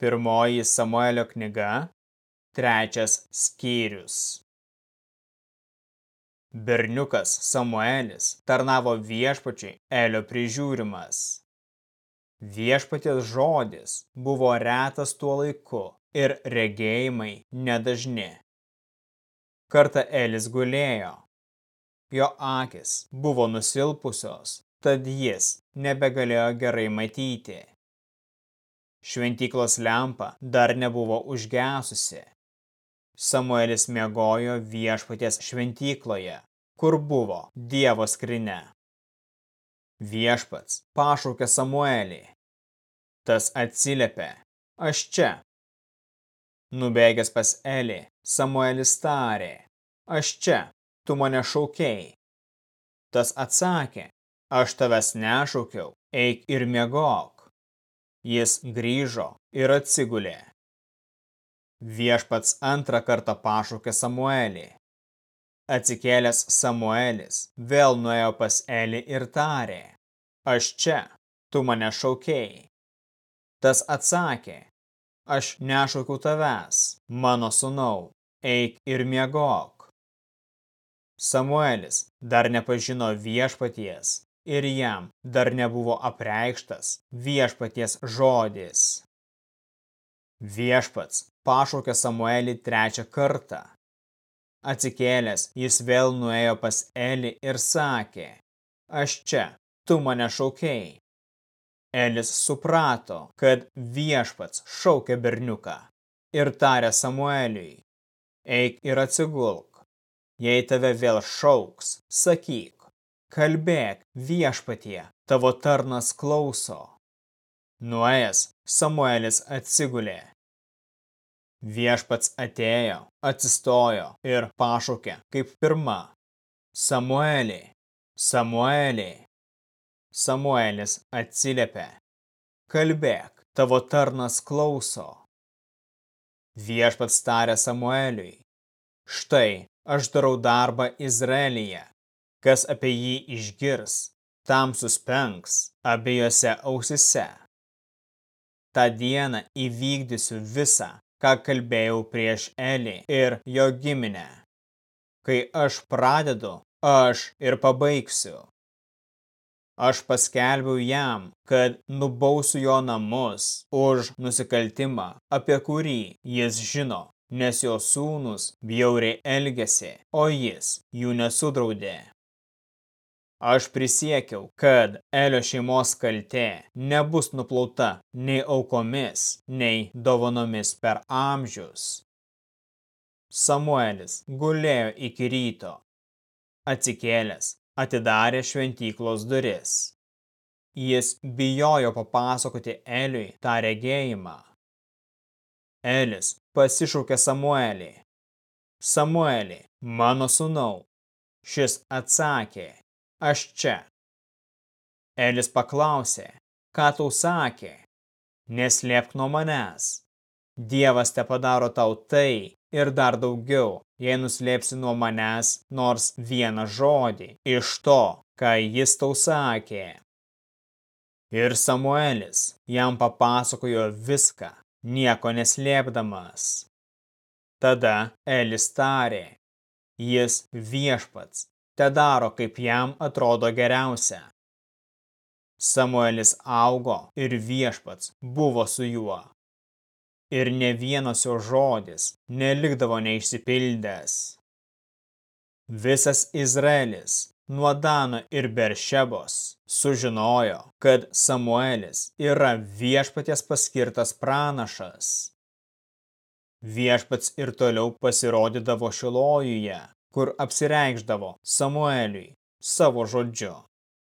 Pirmoji Samuelio knyga, trečias skyrius. Berniukas Samuelis tarnavo viešpačiai Elio prižiūrimas. Viešpatės žodis buvo retas tuo laiku ir regėjimai nedažni. Kartą Elis gulėjo. Jo akis buvo nusilpusios, tad jis nebegalėjo gerai matyti. Šventyklos lempa dar nebuvo užgesusi. Samuelis miegojo viešpaties šventykloje, kur buvo Dievo skrinė. Viešpats pašaukė Samuelį. Tas atsiliepė, aš čia. Nubėgęs pas Elį, Samuelis tarė, aš čia, tu mane šaukiai. Tas atsakė, aš tavęs nešaukiau, eik ir miegok. Jis grįžo ir atsigulė. Viešpats antrą kartą pašaukė Samuelį. Atsikėlęs Samuelis vėl nuėjo pas Elį ir tarė, aš čia, tu mane šaukiai. Tas atsakė, aš nešaukiau tavęs, mano sunau, eik ir miegok. Samuelis dar nepažino viešpaties ir jam dar nebuvo apreikštas viešpaties žodis. Viešpats pašaukė Samuelį trečią kartą. Atsikėlęs, jis vėl nuėjo pas Elį ir sakė, aš čia, tu mane šaukiai. Elis suprato, kad viešpats šaukė berniuką ir tarė Samueliui, eik ir atsigulk. Jei tave vėl šauks, sakyk, kalbėk viešpatie, tavo tarnas klauso. Nuėjęs, Samuelis atsigulė. Viešpats atėjo, atsistojo ir pašaukė kaip pirma. Samuelį, Samuelį. Samuelis atsiliepė. Kalbėk, tavo tarnas klauso. Viešpats tarė Samueliui. Štai, aš darau darbą Izraelyje kas apie jį išgirs, tam suspengs abiejose ausise. Ta dieną įvykdysiu visą, ką kalbėjau prieš Elį ir jo giminę. Kai aš pradedu, aš ir pabaigsiu. Aš paskelbiau jam, kad nubausiu jo namus už nusikaltimą, apie kurį jis žino, nes jo sūnus bjauriai elgėsi, o jis jų nesudraudė. Aš prisiekiau, kad Elio šeimos kaltė nebus nuplauta nei aukomis, nei dovanomis per amžius. Samuelis gulėjo iki ryto. Atsikėlęs, atidarė šventyklos duris. Jis bijojo papasakoti Eliui tą regėjimą. Elis pasišaukė Samuelį. Samuelį, mano sūnau. Šis atsakė, aš čia. Elis paklausė, ką tau sakė, neslėpk nuo manęs. Dievas te padaro tau tai ir dar daugiau, jei nuslėpsi nuo manęs nors vieną žodį iš to, ką jis tau sakė. Ir Samuelis jam papasakojo viską, nieko neslėpdamas. Tada Elis tarė, jis viešpats te daro, kaip jam atrodo geriausia. Samuelis augo ir viešpats buvo su juo. Ir ne vienas jo žodis nelikdavo neišsipildęs. Visas Izraelis nuo Dano ir Beršebos sužinojo, kad Samuelis yra viešpaties paskirtas pranašas. Viešpats ir toliau pasirodydavo Šilojuje, kur apsireikšdavo Samueliui savo žodžiu.